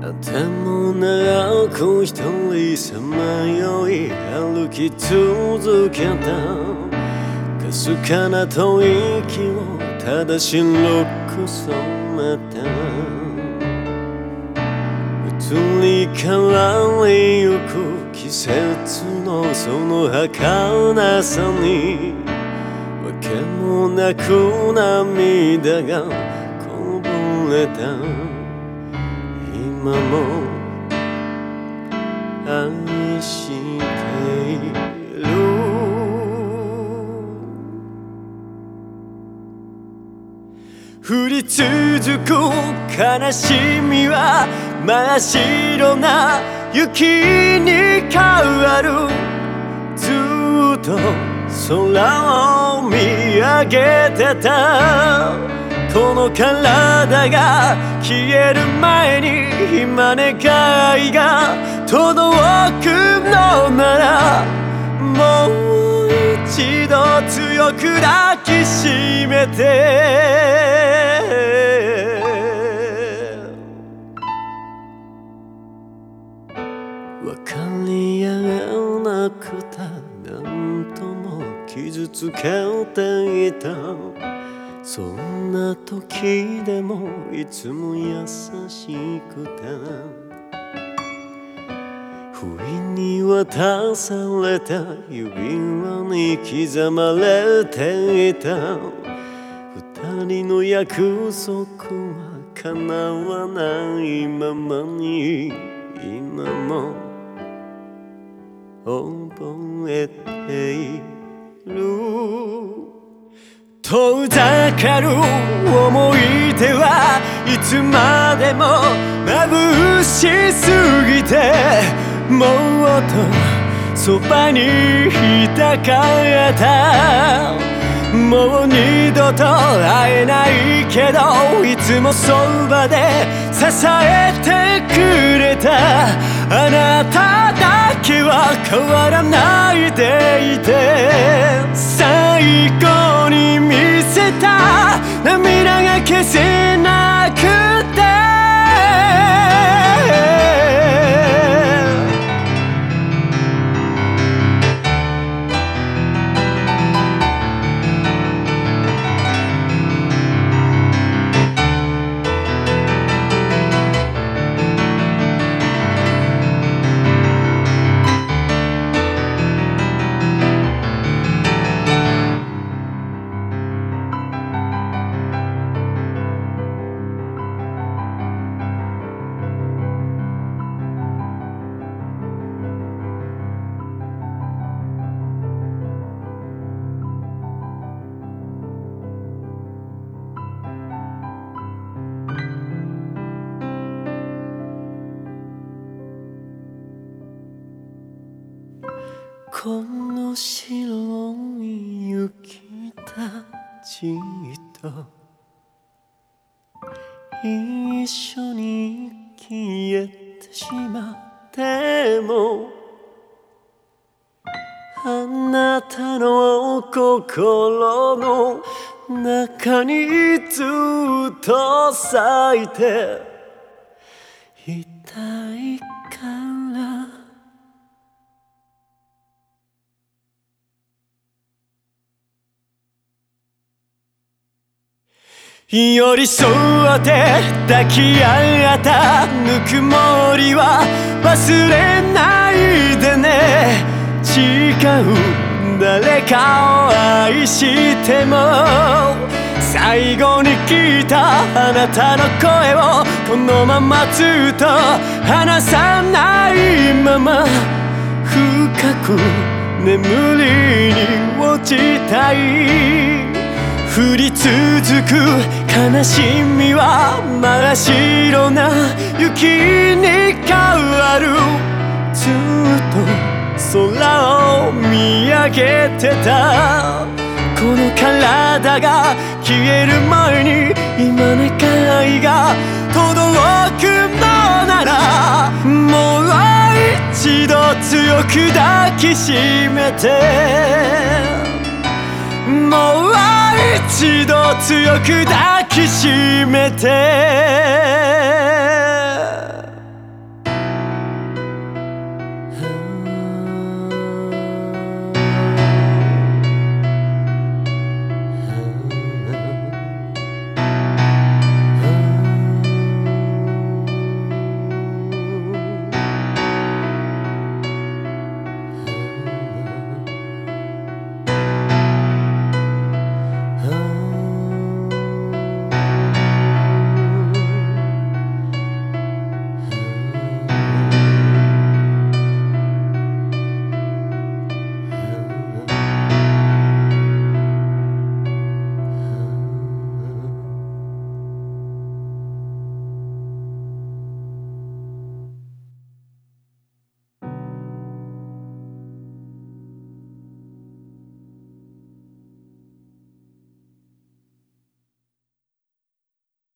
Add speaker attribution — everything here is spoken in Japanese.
Speaker 1: 頭長く一人さまよい歩き続けたかすかな吐息をただ白く染めた移り変わりゆく季節のその儚さにわけもなく涙がこぼれた。も愛している降り続く悲しみは真っ白な雪に変わる。ずっと空を見上げてた。この体が消える前に今願いが届くのならもう一度強く抱きしめて。分かり合えなくた。何とも傷つけていた。そんな時でもいつも優しくて不意に渡された指輪に刻まれていた。二人の約束は叶わないままに今も覚えている。遠ざかる思い出はいつまでも眩しすぎてもっとそばにいたかったもう二度と会えないけどいつもそばで支えてくれたあなただけは変わらないでいて消せなくこの白い雪たちと一緒に消えてしまってもあなたの心の中にずっと咲いていた寄り添って抱き合ったぬくもりは忘れないでね。違う誰かを愛しても最後に聞いたあなたの声をこのままずっと離さないまま。深く眠りに落ちたい。降り続く悲しみは真っ白な雪に変わる。ずっと空を見上げてた。この体が消える前に今願いが届くのならもう一度強く抱きしめて。もう一度強く抱きしめて